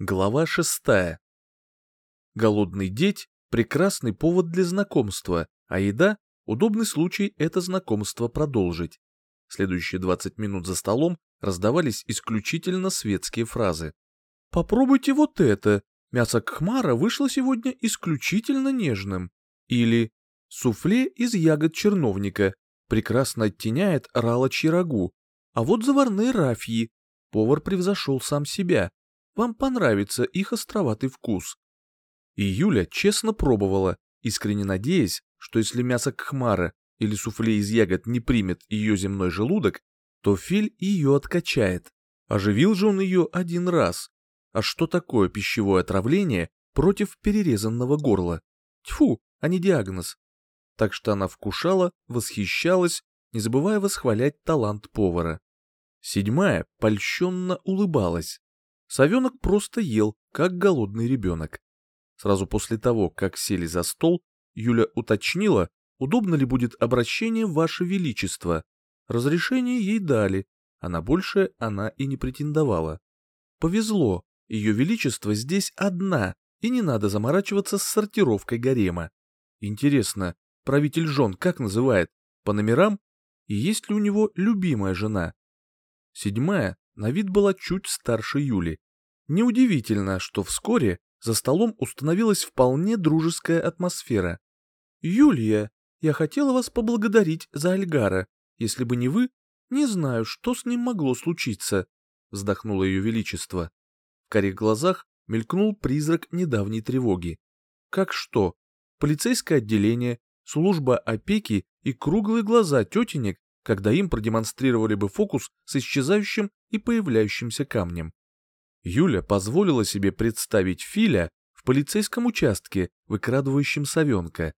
Глава шестая. Голодный деть – прекрасный повод для знакомства, а еда – удобный случай это знакомство продолжить. Следующие 20 минут за столом раздавались исключительно светские фразы. «Попробуйте вот это. Мясо кхмара вышло сегодня исключительно нежным». Или «Суфле из ягод черновника. Прекрасно оттеняет ралочьи рагу. А вот заварные рафьи. Повар превзошел сам себя вам понравится их островатый вкус. И Юля честно пробовала, искренне надеясь, что если мясо кхмара или суфле из ягод не примет ее земной желудок, то Филь ее откачает. Оживил же он ее один раз. А что такое пищевое отравление против перерезанного горла? Тьфу, а не диагноз. Так что она вкушала, восхищалась, не забывая восхвалять талант повара. Седьмая польщенно улыбалась. Совенок просто ел, как голодный ребенок. Сразу после того, как сели за стол, Юля уточнила, удобно ли будет обращение «Ваше Величество». Разрешение ей дали, а на большее она и не претендовала. Повезло, ее Величество здесь одна, и не надо заморачиваться с сортировкой гарема. Интересно, правитель жен как называет? По номерам? И есть ли у него любимая жена? Седьмая на вид была чуть старше Юли. Неудивительно, что вскоре за столом установилась вполне дружеская атмосфера. «Юлия, я хотела вас поблагодарить за Альгара. Если бы не вы, не знаю, что с ним могло случиться», — вздохнуло ее величество. В карих глазах мелькнул призрак недавней тревоги. «Как что? Полицейское отделение, служба опеки и круглые глаза тетенек когда им продемонстрировали бы фокус с исчезающим и появляющимся камнем. Юля позволила себе представить Филя в полицейском участке, выкрадывающем совенка.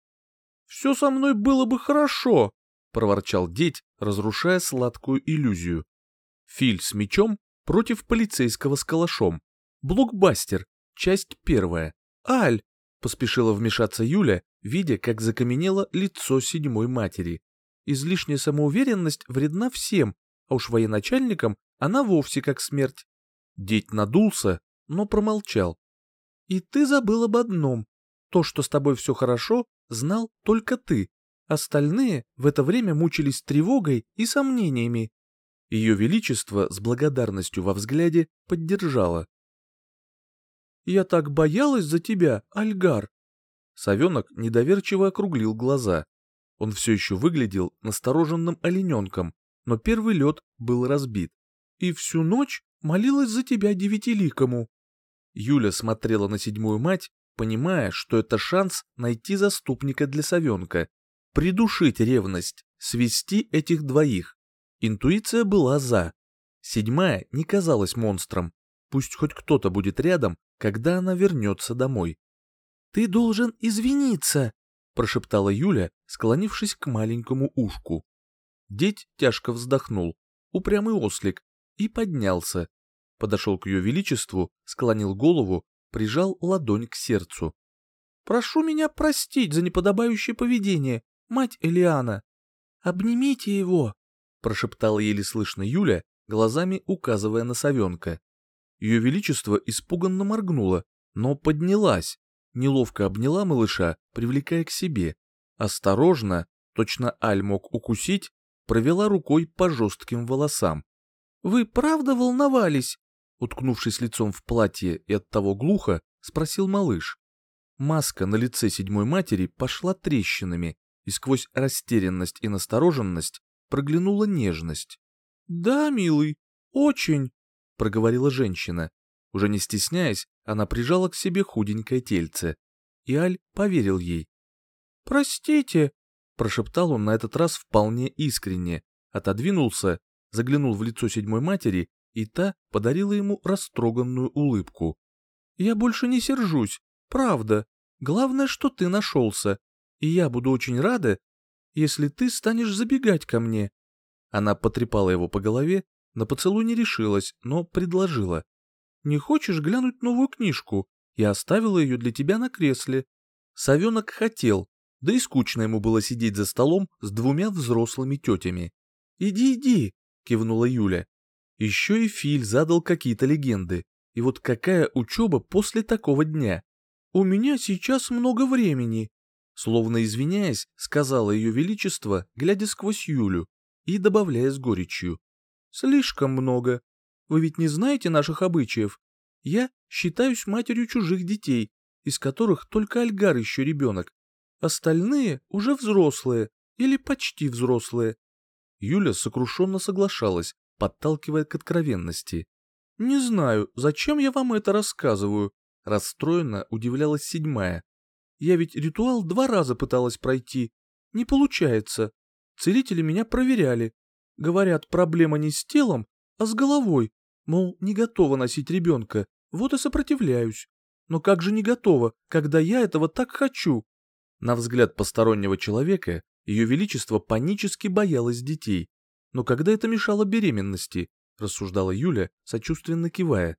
«Все со мной было бы хорошо», — проворчал деть, разрушая сладкую иллюзию. Филь с мечом против полицейского с калашом. Блокбастер, часть первая. «Аль!» — поспешила вмешаться Юля, видя, как закаменело лицо седьмой матери. Излишняя самоуверенность вредна всем, а уж военачальникам она вовсе как смерть. Деть надулся, но промолчал. И ты забыл об одном. То, что с тобой все хорошо, знал только ты. Остальные в это время мучились тревогой и сомнениями. Ее Величество с благодарностью во взгляде поддержало. «Я так боялась за тебя, Альгар!» Совенок недоверчиво округлил глаза. Он все еще выглядел настороженным олененком, но первый лед был разбит. «И всю ночь молилась за тебя девятиликому». Юля смотрела на седьмую мать, понимая, что это шанс найти заступника для совенка, придушить ревность, свести этих двоих. Интуиция была за. Седьмая не казалась монстром. Пусть хоть кто-то будет рядом, когда она вернется домой. «Ты должен извиниться», прошептала Юля, склонившись к маленькому ушку. Деть тяжко вздохнул, упрямый ослик, и поднялся. Подошел к ее величеству, склонил голову, прижал ладонь к сердцу. «Прошу меня простить за неподобающее поведение, мать Элиана. Обнимите его!» прошептала еле слышно Юля, глазами указывая на совенка. Ее величество испуганно моргнуло, но поднялась, неловко обняла малыша, привлекая к себе. Осторожно, точно Аль мог укусить, провела рукой по жестким волосам. «Вы правда волновались?» Уткнувшись лицом в платье и оттого глухо, спросил малыш. Маска на лице седьмой матери пошла трещинами, и сквозь растерянность и настороженность проглянула нежность. «Да, милый, очень», — проговорила женщина. Уже не стесняясь, она прижала к себе худенькое тельце. И Аль поверил ей. «Простите», — прошептал он на этот раз вполне искренне, отодвинулся, заглянул в лицо седьмой матери, и та подарила ему растроганную улыбку. «Я больше не сержусь, правда. Главное, что ты нашелся, и я буду очень рада, если ты станешь забегать ко мне». Она потрепала его по голове, на поцелуй не решилась, но предложила. Не хочешь глянуть новую книжку? Я оставила ее для тебя на кресле. Совенок хотел, да и скучно ему было сидеть за столом с двумя взрослыми тетями. «Иди, иди!» — кивнула Юля. Еще и Филь задал какие-то легенды, И вот какая учеба после такого дня? У меня сейчас много времени. Словно извиняясь, сказала ее величество, глядя сквозь Юлю и добавляя с горечью. Слишком много. Вы ведь не знаете наших обычаев. Я считаюсь матерью чужих детей, из которых только Альгар еще ребенок. Остальные уже взрослые или почти взрослые. Юля сокрушенно соглашалась, подталкивая к откровенности. «Не знаю, зачем я вам это рассказываю?» Расстроенно удивлялась седьмая. «Я ведь ритуал два раза пыталась пройти. Не получается. Целители меня проверяли. Говорят, проблема не с телом, а с головой. Мол, не готова носить ребенка, вот и сопротивляюсь. Но как же не готова, когда я этого так хочу?» На взгляд постороннего человека ее величество панически боялось детей. Но когда это мешало беременности, рассуждала Юля, сочувственно кивая.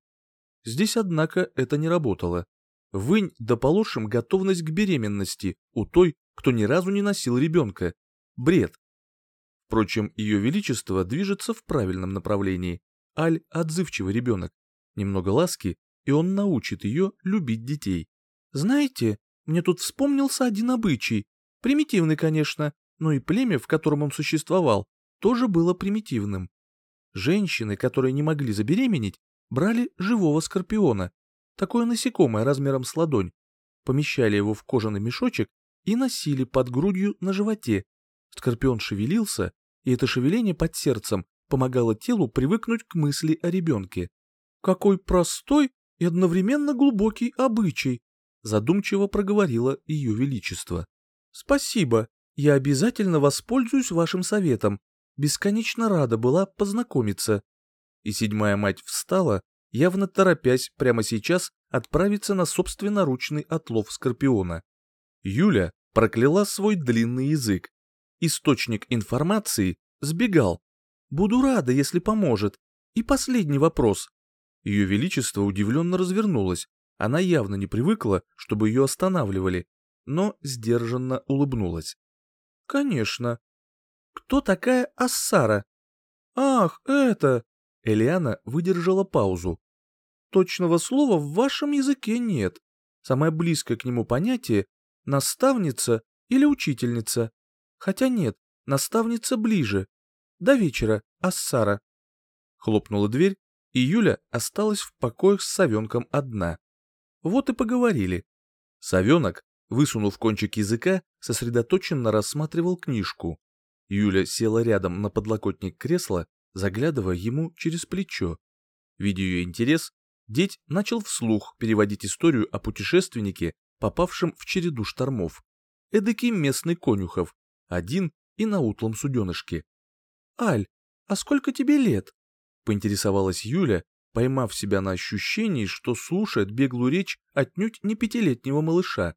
Здесь, однако, это не работало. Вынь да положим готовность к беременности у той, кто ни разу не носил ребенка. Бред. Впрочем, ее величество движется в правильном направлении. Аль – отзывчивый ребенок. Немного ласки, и он научит ее любить детей. Знаете, мне тут вспомнился один обычай. Примитивный, конечно, но и племя, в котором он существовал, тоже было примитивным. Женщины, которые не могли забеременеть, брали живого скорпиона, такое насекомое размером с ладонь, помещали его в кожаный мешочек и носили под грудью на животе. Скорпион шевелился, и это шевеление под сердцем помогало телу привыкнуть к мысли о ребенке. Какой простой и одновременно глубокий обычай, задумчиво проговорила ее величество. Спасибо, я обязательно воспользуюсь вашим советом. Бесконечно рада была познакомиться. И седьмая мать встала, явно торопясь прямо сейчас отправиться на собственноручный отлов скорпиона. Юля прокляла свой длинный язык. Источник информации сбегал. Буду рада, если поможет. И последний вопрос. Ее Величество удивленно развернулось. Она явно не привыкла, чтобы ее останавливали, но сдержанно улыбнулась. «Конечно». «Кто такая Ассара?» «Ах, это...» Элиана выдержала паузу. «Точного слова в вашем языке нет. Самое близкое к нему понятие — наставница или учительница. Хотя нет, наставница ближе. До вечера, Ассара». Хлопнула дверь, и Юля осталась в покоях с совенком одна. Вот и поговорили. Совенок высунув кончик языка, сосредоточенно рассматривал книжку. Юля села рядом на подлокотник кресла, заглядывая ему через плечо. Видя ее интерес, деть начал вслух переводить историю о путешественнике, попавшем в череду штормов. Эдакий местный конюхов, один и на утлом суденышке. «Аль, а сколько тебе лет?» — поинтересовалась Юля, поймав себя на ощущении, что слушает беглую речь отнюдь не пятилетнего малыша.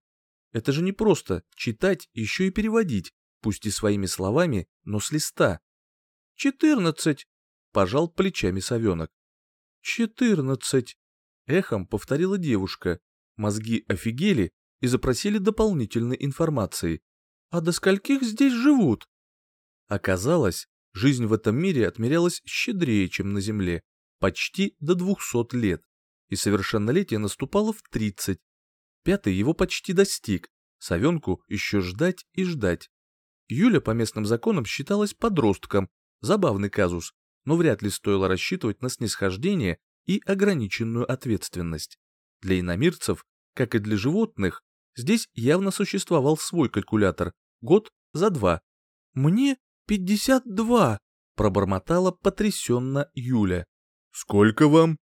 Это же не просто читать, еще и переводить, пусть и своими словами, но с листа. «Четырнадцать!» — пожал плечами совенок. «Четырнадцать!» — эхом повторила девушка. Мозги офигели и запросили дополнительной информации. «А до скольких здесь живут?» Оказалось, жизнь в этом мире отмерялась щедрее, чем на Земле, почти до двухсот лет, и совершеннолетие наступало в тридцать. Пятый его почти достиг, совенку еще ждать и ждать. Юля по местным законам считалась подростком, забавный казус, но вряд ли стоило рассчитывать на снисхождение и ограниченную ответственность. Для иномирцев, как и для животных, здесь явно существовал свой калькулятор, год за два. «Мне пятьдесят два!» — пробормотала потрясенно Юля. «Сколько вам?»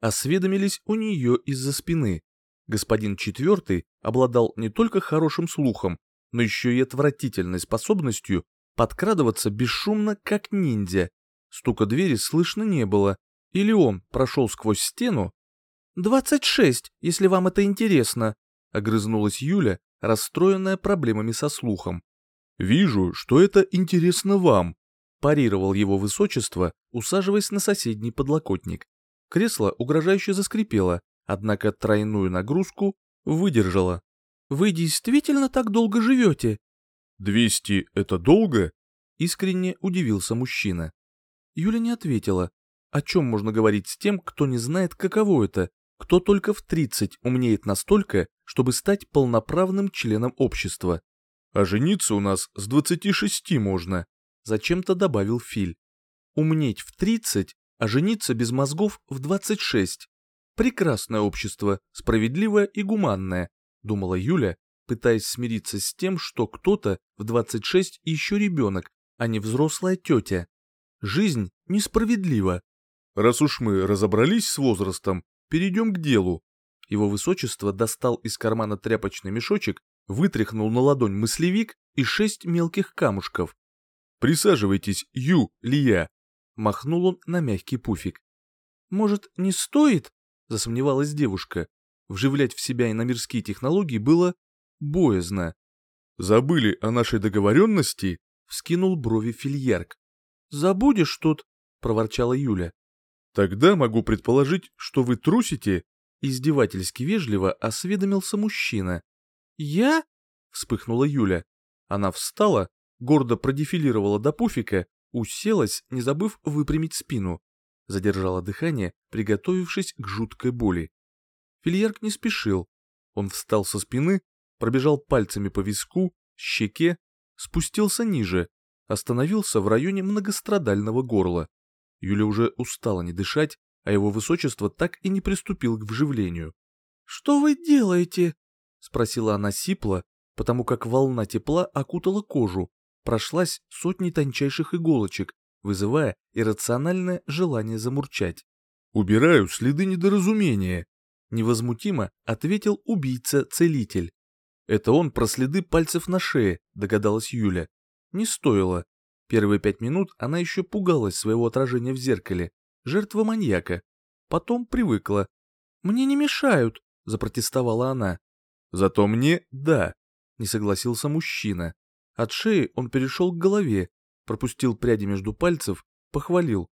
Осведомились у нее из-за спины. Господин четвертый обладал не только хорошим слухом, но еще и отвратительной способностью подкрадываться бесшумно, как ниндзя. Стука двери слышно не было. Или он прошел сквозь стену? «Двадцать шесть, если вам это интересно», — огрызнулась Юля, расстроенная проблемами со слухом. «Вижу, что это интересно вам», — парировал его высочество, усаживаясь на соседний подлокотник. Кресло угрожающе заскрипело, однако тройную нагрузку выдержала. «Вы действительно так долго живете?» «Двести — это долго?» — искренне удивился мужчина. Юля не ответила. О чем можно говорить с тем, кто не знает, каково это кто только в 30 умнеет настолько, чтобы стать полноправным членом общества. А жениться у нас с 26 можно, зачем-то добавил Филь. Умнеть в 30, а жениться без мозгов в 26. Прекрасное общество, справедливое и гуманное, думала Юля, пытаясь смириться с тем, что кто-то в 26 еще ребенок, а не взрослая тетя. Жизнь несправедлива. Раз уж мы разобрались с возрастом, перейдем к делу. Его высочество достал из кармана тряпочный мешочек, вытряхнул на ладонь мыслевик и шесть мелких камушков. «Присаживайтесь, Ю, Лия!» Махнул он на мягкий пуфик. «Может, не стоит?» — засомневалась девушка. Вживлять в себя и на мирские технологии было боязно. «Забыли о нашей договоренности?» — вскинул брови фильярк. «Забудешь тут?» — проворчала Юля. «Тогда могу предположить, что вы трусите?» Издевательски вежливо осведомился мужчина. «Я?» — вспыхнула Юля. Она встала, гордо продефилировала до пуфика, уселась, не забыв выпрямить спину. Задержала дыхание, приготовившись к жуткой боли. Фильярк не спешил. Он встал со спины, пробежал пальцами по виску, щеке, спустился ниже, остановился в районе многострадального горла. Юля уже устала не дышать, а его высочество так и не приступил к вживлению. «Что вы делаете?» — спросила она сипло, потому как волна тепла окутала кожу, прошлась сотни тончайших иголочек, вызывая иррациональное желание замурчать. «Убираю следы недоразумения», — невозмутимо ответил убийца-целитель. «Это он про следы пальцев на шее», — догадалась Юля. Не стоило. Первые пять минут она еще пугалась своего отражения в зеркале, жертва маньяка. Потом привыкла. «Мне не мешают», — запротестовала она. «Зато мне — да», — не согласился мужчина. От шеи он перешел к голове, пропустил пряди между пальцев, похвалил.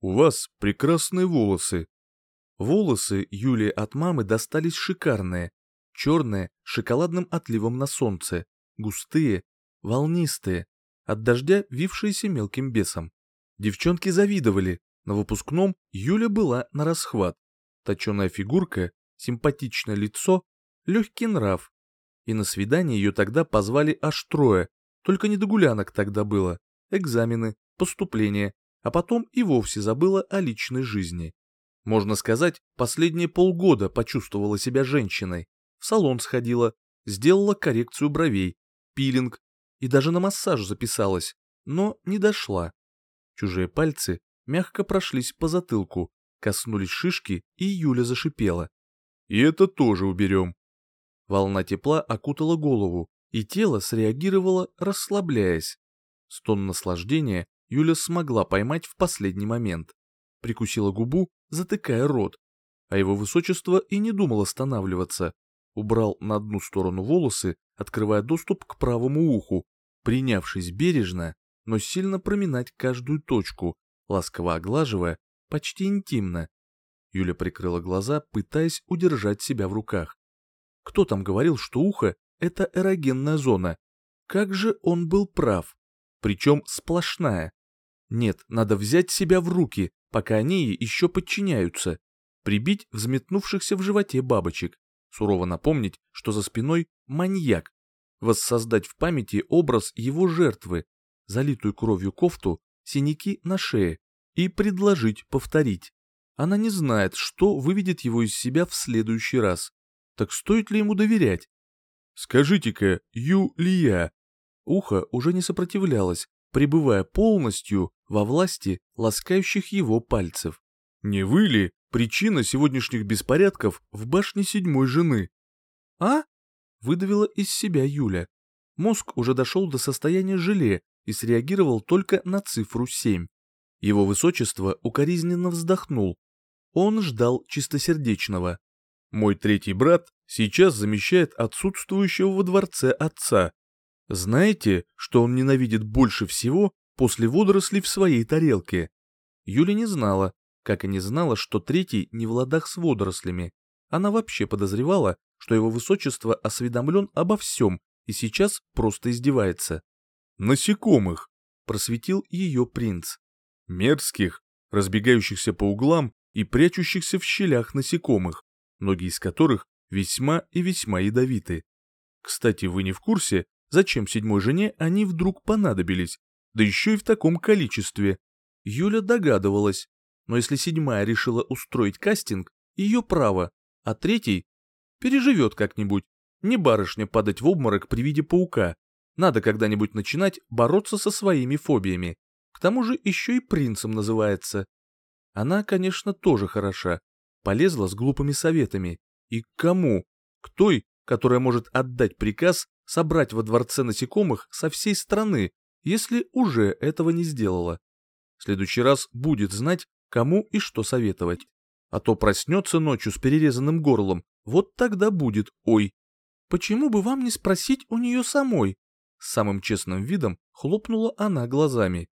«У вас прекрасные волосы». Волосы Юлии от мамы достались шикарные, черные, с шоколадным отливом на солнце, густые, волнистые, от дождя вившиеся мелким бесом. Девчонки завидовали, на выпускном Юля была на расхват. Точеная фигурка, симпатичное лицо, легкий нрав. И на свидание ее тогда позвали аж трое, только не до гулянок тогда было, экзамены, поступление, а потом и вовсе забыла о личной жизни. Можно сказать, последние полгода почувствовала себя женщиной. В салон сходила, сделала коррекцию бровей, пилинг, и даже на массаж записалась, но не дошла. Чужие пальцы мягко прошлись по затылку, коснулись шишки, и Юля зашипела. «И это тоже уберем». Волна тепла окутала голову, и тело среагировало, расслабляясь. Стон наслаждения Юля смогла поймать в последний момент. Прикусила губу, затыкая рот. А его высочество и не думал останавливаться. Убрал на одну сторону волосы, открывая доступ к правому уху, принявшись бережно, но сильно проминать каждую точку, ласково оглаживая, почти интимно. Юля прикрыла глаза, пытаясь удержать себя в руках. Кто там говорил, что ухо — это эрогенная зона? Как же он был прав. Причем сплошная. Нет, надо взять себя в руки, пока они еще подчиняются. Прибить взметнувшихся в животе бабочек. Сурово напомнить, что за спиной маньяк, воссоздать в памяти образ его жертвы, залитую кровью кофту, синяки на шее, и предложить повторить. Она не знает, что выведет его из себя в следующий раз. Так стоит ли ему доверять? «Скажите-ка, Юлия...» Ухо уже не сопротивлялось, пребывая полностью во власти ласкающих его пальцев. «Не вы ли причина сегодняшних беспорядков в башне седьмой жены?» «А?» выдавила из себя Юля. Мозг уже дошел до состояния желе и среагировал только на цифру 7. Его высочество укоризненно вздохнул. Он ждал чистосердечного. «Мой третий брат сейчас замещает отсутствующего во дворце отца. Знаете, что он ненавидит больше всего после водорослей в своей тарелке?» Юля не знала, как и не знала, что третий не в ладах с водорослями. Она вообще подозревала, что его высочество осведомлен обо всем и сейчас просто издевается. «Насекомых!» — просветил ее принц. «Мерзких, разбегающихся по углам и прячущихся в щелях насекомых. многие из которых весьма и весьма ядовиты. Кстати, вы не в курсе, зачем седьмой жене они вдруг понадобились, да еще и в таком количестве. Юля догадывалась, но если седьмая решила устроить кастинг, ее право, а третий переживет как-нибудь. Не барышня падать в обморок при виде паука. Надо когда-нибудь начинать бороться со своими фобиями. К тому же еще и принцем называется. Она, конечно, тоже хороша. Полезла с глупыми советами. И к кому? К той, которая может отдать приказ собрать во дворце насекомых со всей страны, если уже этого не сделала. В следующий раз будет знать, кому и что советовать. А то проснется ночью с перерезанным горлом, вот тогда будет ой. Почему бы вам не спросить у нее самой? С самым честным видом хлопнула она глазами.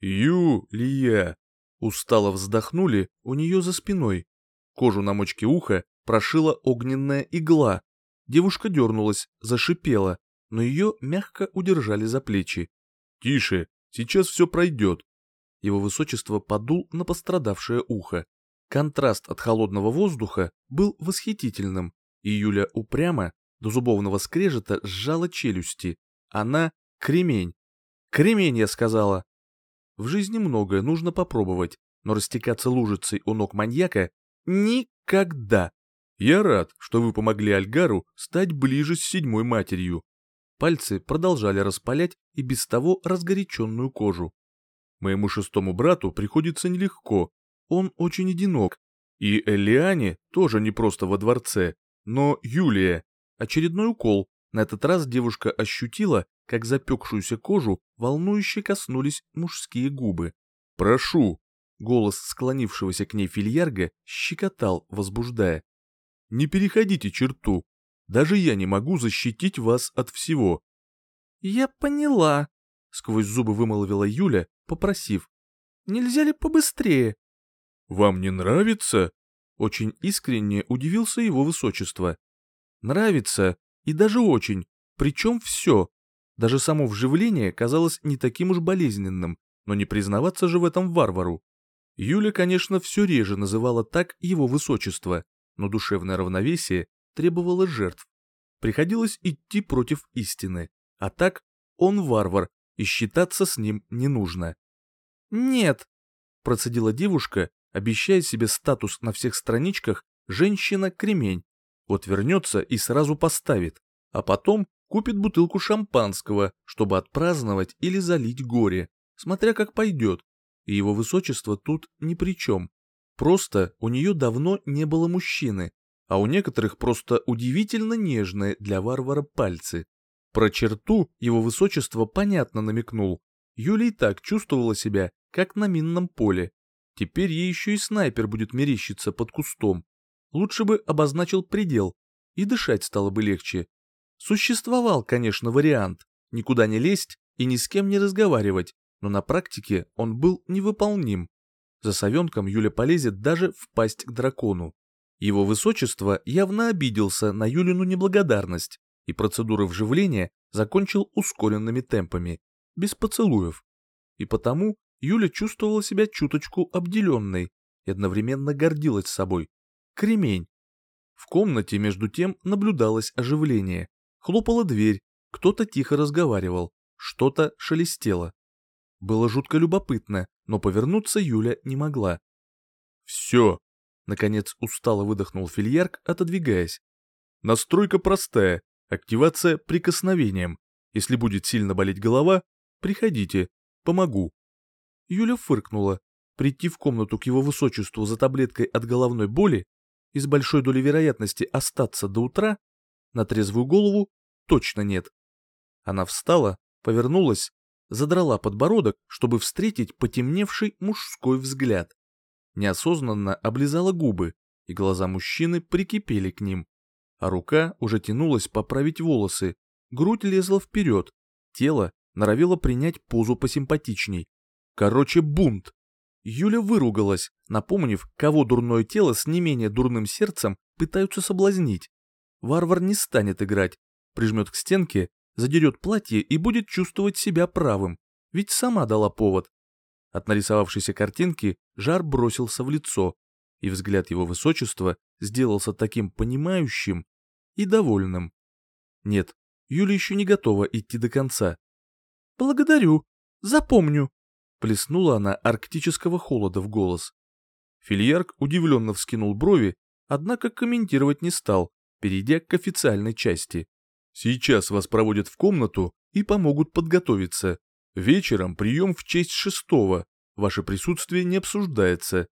Юлия! Устало вздохнули у нее за спиной. Кожу на мочке уха прошила огненная игла. Девушка дернулась, зашипела, но ее мягко удержали за плечи. «Тише, сейчас все пройдет». Его высочество подул на пострадавшее ухо. Контраст от холодного воздуха был восхитительным, и Юля упрямо, до зубовного скрежета, сжала челюсти. Она — кремень. Кремень, я сказала. В жизни многое нужно попробовать, но растекаться лужицей у ног маньяка — никогда. Я рад, что вы помогли Альгару стать ближе с седьмой матерью. Пальцы продолжали распалять и без того разгоряченную кожу. Моему шестому брату приходится нелегко, он очень одинок. И Элиане тоже не просто во дворце, но Юлия. Очередной укол. На этот раз девушка ощутила, как запекшуюся кожу волнующе коснулись мужские губы. «Прошу!» Голос склонившегося к ней фильярга щекотал, возбуждая. «Не переходите черту. Даже я не могу защитить вас от всего». «Я поняла», — сквозь зубы вымолвила Юля, попросив. «Нельзя ли побыстрее?» «Вам не нравится?» Очень искренне удивился его высочество. «Нравится, и даже очень, причем все. Даже само вживление казалось не таким уж болезненным, но не признаваться же в этом варвару. Юля, конечно, все реже называла так его высочество, но душевное равновесие требовало жертв. Приходилось идти против истины, а так он варвар, и считаться с ним не нужно. «Нет», — процедила девушка, обещая себе статус на всех страничках «женщина-кремень». Вот вернется и сразу поставит, а потом купит бутылку шампанского, чтобы отпраздновать или залить горе, смотря как пойдет. И его высочество тут ни при чем. Просто у нее давно не было мужчины, а у некоторых просто удивительно нежные для варвара пальцы. Про черту его высочество понятно намекнул. Юля и так чувствовала себя, как на минном поле, Теперь ей еще и снайпер будет мерещиться под кустом. Лучше бы обозначил предел, и дышать стало бы легче. Существовал, конечно, вариант никуда не лезть и ни с кем не разговаривать, но на практике он был невыполним. За совенком Юля полезет даже в пасть к дракону. Его высочество явно обиделся на Юлину неблагодарность, и процедуры вживления закончил ускоренными темпами, без поцелуев. И потому Юля чувствовала себя чуточку обделенной и одновременно гордилась собой. Кремень. В комнате между тем наблюдалось оживление. Хлопала дверь, кто-то тихо разговаривал, что-то шелестело. Было жутко любопытно, но повернуться Юля не могла. «Все!» — наконец устало выдохнул фильярк, отодвигаясь. «Настройка простая, активация прикосновением. Если будет сильно болеть голова, приходите, помогу». Юля фыркнула. Прийти в комнату к его высочеству за таблеткой от головной боли и с большой долей вероятности остаться до утра на трезвую голову точно нет. Она встала, повернулась, задрала подбородок, чтобы встретить потемневший мужской взгляд. Неосознанно облизала губы, и глаза мужчины прикипели к ним. А рука уже тянулась поправить волосы, грудь лезла вперед, тело норовило принять позу посимпатичней. Короче, бунт. Юля выругалась, напомнив, кого дурное тело с не менее дурным сердцем пытаются соблазнить. Варвар не станет играть, прижмет к стенке, задерет платье и будет чувствовать себя правым, ведь сама дала повод. От нарисовавшейся картинки жар бросился в лицо, и взгляд его высочества сделался таким понимающим и довольным. Нет, Юля еще не готова идти до конца. «Благодарю, запомню», — плеснула она арктического холода в голос. Фильярк удивленно вскинул брови, однако комментировать не стал, перейдя к официальной части. «Сейчас вас проводят в комнату и помогут подготовиться. Вечером прием в честь шестого. Ваше присутствие не обсуждается».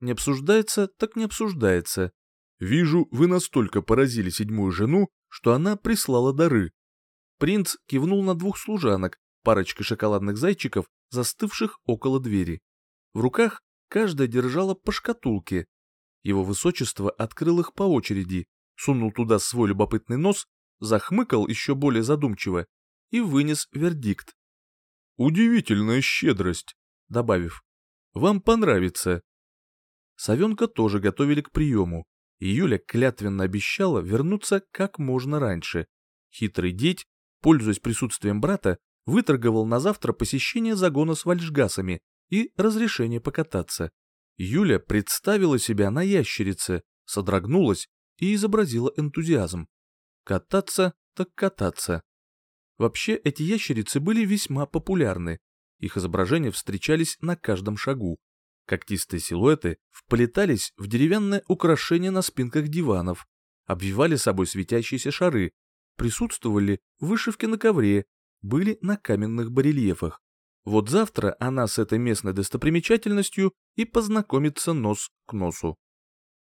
«Не обсуждается, так не обсуждается. Вижу, вы настолько поразили седьмую жену, что она прислала дары». Принц кивнул на двух служанок, парочкой шоколадных зайчиков, застывших около двери. В руках каждая держала по шкатулке. Его высочество открыл их по очереди, сунул туда свой любопытный нос, захмыкал еще более задумчиво и вынес вердикт. «Удивительная щедрость», добавив, «Вам понравится». Совенка тоже готовили к приему, и Юля клятвенно обещала вернуться как можно раньше. Хитрый деть, пользуясь присутствием брата, выторговал на завтра посещение загона с вальшгасами и разрешение покататься. Юля представила себя на ящерице, содрогнулась и изобразила энтузиазм. Кататься так кататься. Вообще эти ящерицы были весьма популярны. Их изображения встречались на каждом шагу. Когтистые силуэты вплетались в деревянное украшение на спинках диванов, обвивали собой светящиеся шары, присутствовали вышивки на ковре, были на каменных барельефах. Вот завтра она с этой местной достопримечательностью и познакомится нос к носу.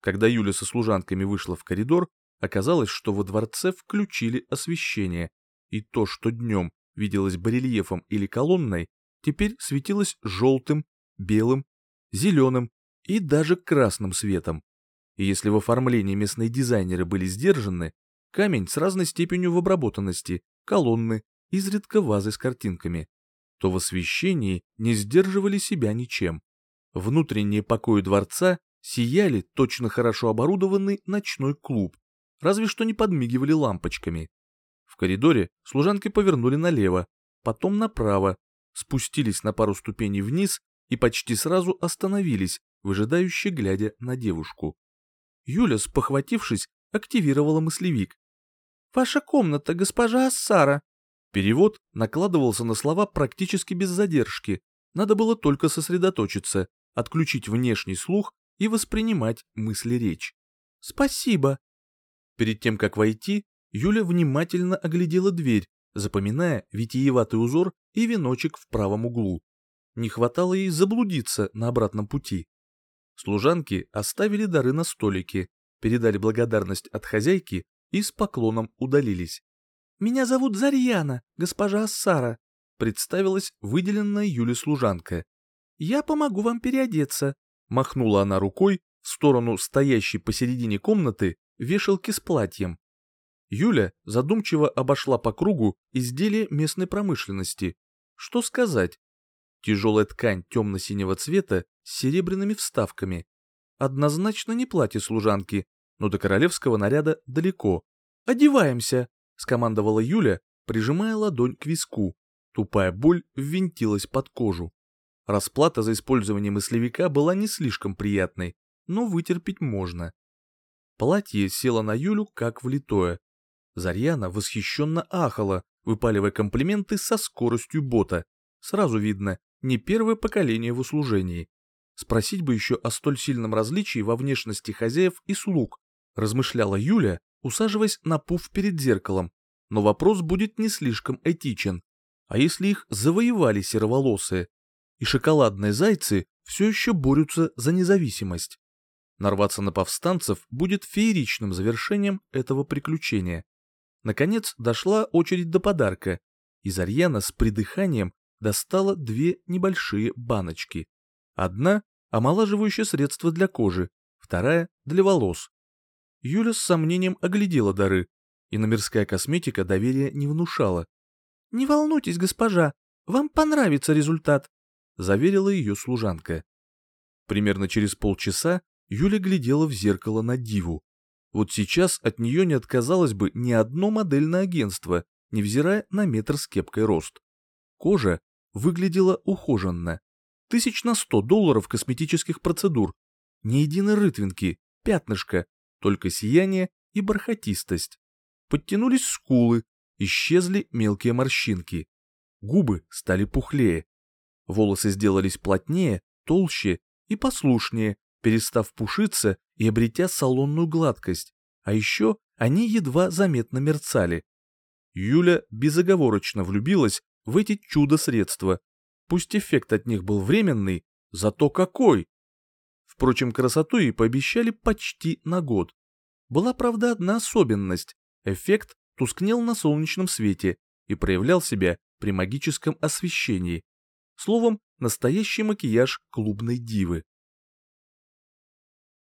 Когда Юля со служанками вышла в коридор, оказалось, что во дворце включили освещение, и то, что днем виделось барельефом или колонной, теперь светилось желтым, белым, зеленым и даже красным светом. И если в оформлении местные дизайнеры были сдержаны, камень с разной степенью в обработанности, колонны, изредка вазы с картинками, то в освещении не сдерживали себя ничем. Внутренние покои дворца сияли точно хорошо оборудованный ночной клуб, разве что не подмигивали лампочками. В коридоре служанки повернули налево, потом направо, спустились на пару ступеней вниз и почти сразу остановились, выжидающе глядя на девушку. Юля, спохватившись, активировала мыслевик. «Ваша комната, госпожа Ассара!» Перевод накладывался на слова практически без задержки, надо было только сосредоточиться, отключить внешний слух и воспринимать мысли-речь. «Спасибо!» Перед тем, как войти, Юля внимательно оглядела дверь, запоминая витиеватый узор и веночек в правом углу. Не хватало ей заблудиться на обратном пути. Служанки оставили дары на столике, передали благодарность от хозяйки и с поклоном удалились. «Меня зовут Зарьяна, госпожа Ассара», — представилась выделенная Юле служанка. «Я помогу вам переодеться», — махнула она рукой в сторону стоящей посередине комнаты вешалки с платьем. Юля задумчиво обошла по кругу изделия местной промышленности. Что сказать? Тяжелая ткань темно-синего цвета с серебряными вставками. Однозначно не платье служанки, но до королевского наряда далеко. «Одеваемся!» — скомандовала Юля, прижимая ладонь к виску. Тупая боль ввинтилась под кожу. Расплата за использование мыслевика была не слишком приятной, но вытерпеть можно. Платье село на Юлю как влитое. Зарьяна восхищенно ахала, выпаливая комплименты со скоростью бота. Сразу видно, не первое поколение в услужении. Спросить бы еще о столь сильном различии во внешности хозяев и слуг, размышляла Юля, усаживаясь на пуф перед зеркалом, но вопрос будет не слишком этичен. А если их завоевали сероволосые? И шоколадные зайцы все еще борются за независимость. Нарваться на повстанцев будет фееричным завершением этого приключения. Наконец дошла очередь до подарка, и Зарьяна с придыханием достала две небольшие баночки. Одна – омолаживающее средство для кожи, вторая – для волос. Юля с сомнением оглядела дары, и номерская косметика доверия не внушала. «Не волнуйтесь, госпожа, вам понравится результат», — заверила ее служанка. Примерно через полчаса Юля глядела в зеркало на диву. Вот сейчас от нее не отказалось бы ни одно модельное агентство, невзирая на метр с кепкой рост. Кожа выглядела ухоженно. Тысяч на сто долларов косметических процедур. Ни единой рытвинки, пятнышка, только сияние и бархатистость. Подтянулись скулы, исчезли мелкие морщинки. Губы стали пухлее. Волосы сделались плотнее, толще и послушнее, перестав пушиться и обретя салонную гладкость. А еще они едва заметно мерцали. Юля безоговорочно влюбилась в эти чудо-средства. Пусть эффект от них был временный, зато какой! Впрочем, красоту ей пообещали почти на год. Была, правда, одна особенность. Эффект тускнел на солнечном свете и проявлял себя при магическом освещении. Словом, настоящий макияж клубной дивы.